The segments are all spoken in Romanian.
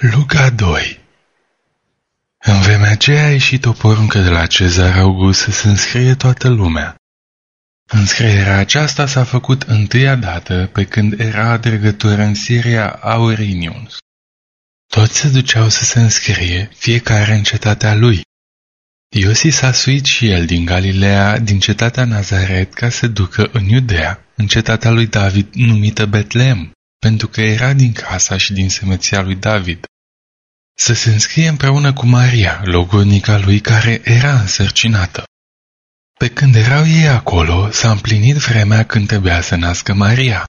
Luca 2 În vremea aceea a ieșit o poruncă de la Cezar August să se înscrie toată lumea. Înscrierea aceasta s-a făcut întâia dată pe când era adregător în Siria Aurinius. Toți se duceau să se înscrie, fiecare în cetatea lui. Iosi s-a suit și el din Galileea, din cetatea Nazaret, ca să ducă în Iudea, în cetatea lui David numită Betlehem, pentru că era din casa și din semeția lui David. Să se înscrie împreună cu Maria, logodnica lui care era însărcinată. Pe când erau ei acolo, s-a împlinit vremea când trebuia să nască Maria.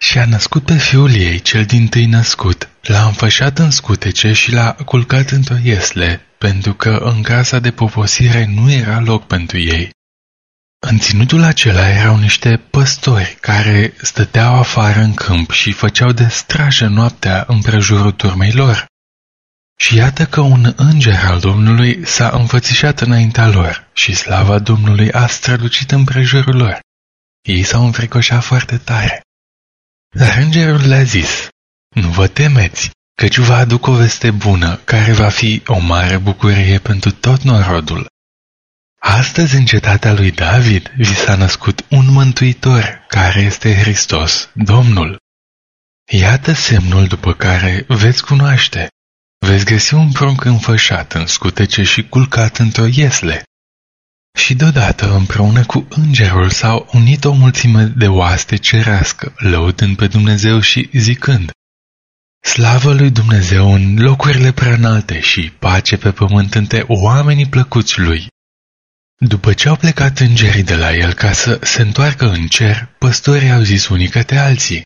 Și a născut pe fiul ei, cel din tâi născut, l-a înfășat în scutece și l-a culcat într-o iesle, pentru că în casa de poposire nu era loc pentru ei. În ținutul acela erau niște păstori care stăteau afară în câmp și făceau de strajă noaptea împrejurul turmei lor. Și iată că un înger al Domnului s-a înfățișat înaintea lor și slava Domnului a strălucit împrejurul lor. Ei s-au înfricoșat foarte tare. Dar îngerul le-a zis, nu vă temeți, căci vă aduc o veste bună, care va fi o mare bucurie pentru tot norodul. Astăzi în cetatea lui David vi s-a născut un mântuitor, care este Hristos, Domnul. Iată semnul după care veți cunoaște. Veți găsi un prunc înfășat în scutece și culcat într-o iesle. Și deodată, împreună cu îngerul, s-au unit o mulțime de oaste cerească, lăudând pe Dumnezeu și zicând, Slavă lui Dumnezeu în locurile preînalte și pace pe pământ între oamenii plăcuți lui. După ce au plecat îngerii de la el ca să se întoarcă în cer, păstorii au zis unii către alții.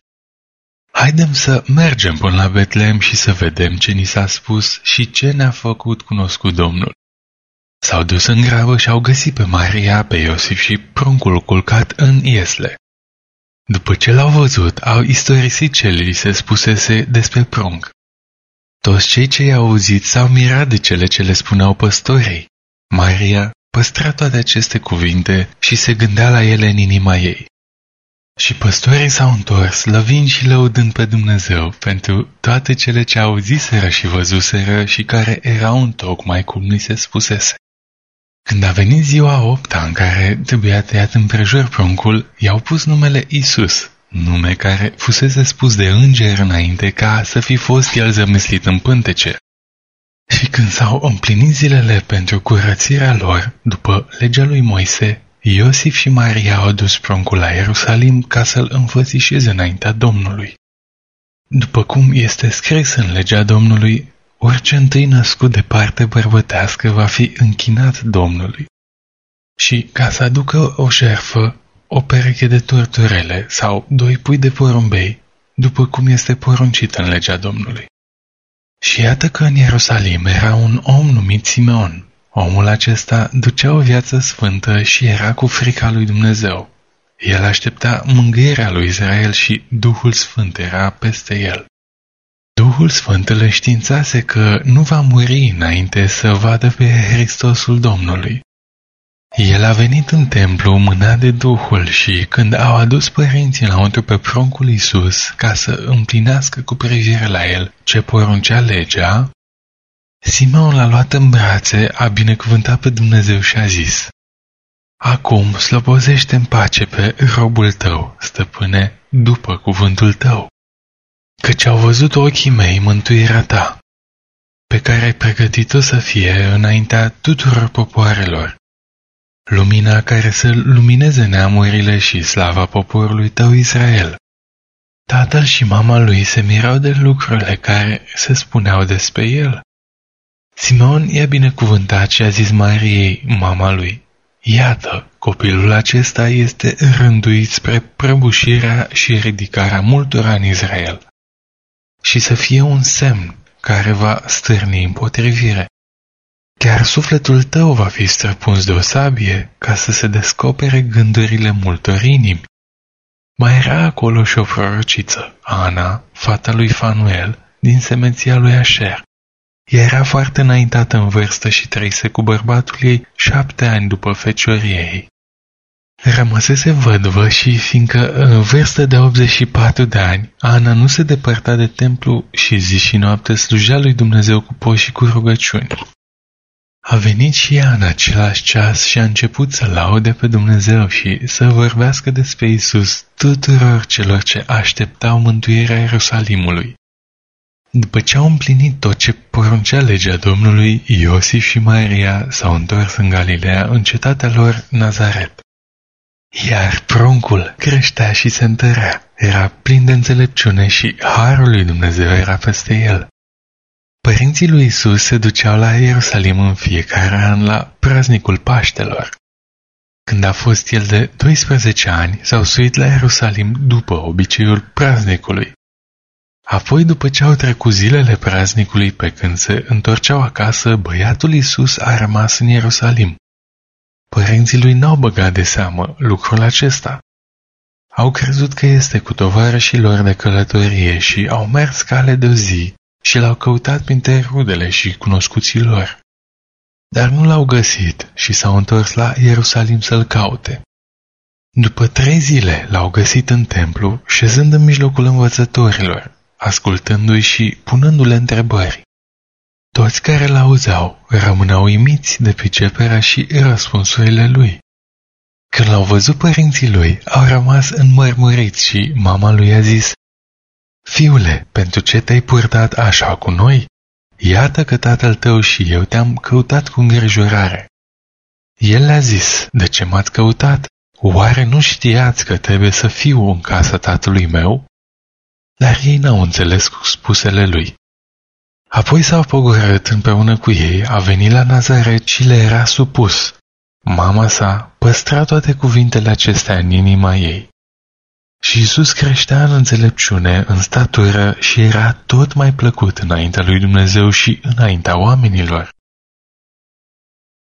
Haidem să mergem până la Betlehem și să vedem ce ni s-a spus și ce ne-a făcut cunoscut Domnul. S-au dus în grabă și au găsit pe Maria, pe Iosif și pruncul culcat în iesle. După ce l-au văzut, au istorisit ce li se spusese despre prunc. Toți cei ce i-au auzit s-au mirat de cele ce le spuneau păstorii. Maria păstra toate aceste cuvinte și se gândea la ele în inima ei. Și păstorii s-au întors, lăvind și lăudând pe Dumnezeu pentru toate cele ce auziseră și văzuseră și care erau tocmai cum li se spusese. Când a venit ziua opta în care trebuia tăiat împrejur pruncul, i-au pus numele Isus, nume care fusese spus de înger înainte ca să fi fost el zămislit în pântece. Și când s-au împlinit zilele pentru curățirea lor, după legea lui Moise, Iosif și Maria au dus pruncul la Ierusalim ca să-l înfățișeze înaintea Domnului. După cum este scris în legea Domnului, orice întâi născut de parte bărbătească va fi închinat Domnului. Și ca să aducă o șerfă, o pereche de turturele sau doi pui de porumbei, după cum este poruncit în legea Domnului. Și iată că în Ierusalim era un om numit Simeon. Omul acesta ducea o viață sfântă și era cu frica lui Dumnezeu. El aștepta mângâierea lui Israel și Duhul Sfânt era peste el. Duhul Sfânt îl științase că nu va muri înainte să vadă pe Hristosul Domnului. El a venit în templu mâna de Duhul și când au adus părinții înăuntru pe pruncul Isus ca să împlinească cu privire la el ce poruncea legea, Simeon l-a luat în brațe, a binecuvântat pe Dumnezeu și a zis, Acum slăbozește în pace pe robul tău, stăpâne, după cuvântul tău, căci au văzut ochii mei mântuirea ta, pe care ai pregătit-o să fie înaintea tuturor popoarelor, lumina care să lumineze neamurile și slava poporului tău Israel. Tatăl și mama lui se mirau de lucrurile care se spuneau despre el. Simon i-a binecuvântat și a zis Mariei, mama lui, Iată, copilul acesta este rânduit spre prăbușirea și ridicarea multora în Israel și să fie un semn care va stârni împotrivire. Chiar sufletul tău va fi străpuns de o sabie ca să se descopere gândurile multor inimi. Mai era acolo și o prorociță, Ana, fata lui Fanuel, din semenția lui Asher. Ea era foarte înaintată în vârstă și trăise cu bărbatul ei șapte ani după feciorie ei. Rămăsese vădvă și, fiindcă în vârstă de 84 de ani, Ana nu se depărta de templu și zi și noapte slujea lui Dumnezeu cu poși și cu rugăciuni. A venit și ea în același ceas și a început să laude pe Dumnezeu și să vorbească despre Isus tuturor celor ce așteptau mântuirea Ierusalimului. După ce au împlinit tot ce poruncea legea Domnului, Iosif și Maria s-au întors în Galileea, în cetatea lor Nazaret. Iar pruncul creștea și se întărea, era plin de înțelepciune și harul lui Dumnezeu era peste el. Părinții lui Isus se duceau la Ierusalim în fiecare an la praznicul Paștelor. Când a fost el de 12 ani, s-au suit la Ierusalim după obiceiul praznicului. Apoi, după ce au trecut zilele praznicului pe când se întorceau acasă, băiatul Isus a rămas în Ierusalim. Părinții lui n-au băgat de seamă lucrul acesta. Au crezut că este cu tovarășii lor de călătorie și au mers cale de zi și l-au căutat printre rudele și cunoscuții lor. Dar nu l-au găsit și s-au întors la Ierusalim să-l caute. După trei zile l-au găsit în templu, șezând în mijlocul învățătorilor, ascultându-i și punându-le întrebări. Toți care l-auzeau rămâneau uimiți de priceperea și răspunsurile lui. Când l-au văzut părinții lui, au rămas înmărmuriți și mama lui a zis, Fiule, pentru ce te-ai purtat așa cu noi? Iată că tatăl tău și eu te-am căutat cu îngrijorare. El le-a zis, de ce m-ați căutat? Oare nu știați că trebuie să fiu în casa tatălui meu? Dar ei n-au înțeles cu spusele lui. Apoi s-a pogorât împreună cu ei, a venit la Nazaret și le era supus. Mama sa păstra toate cuvintele acestea în inima ei. Și Isus creștea în înțelepciune, în statură și era tot mai plăcut înaintea lui Dumnezeu și înaintea oamenilor.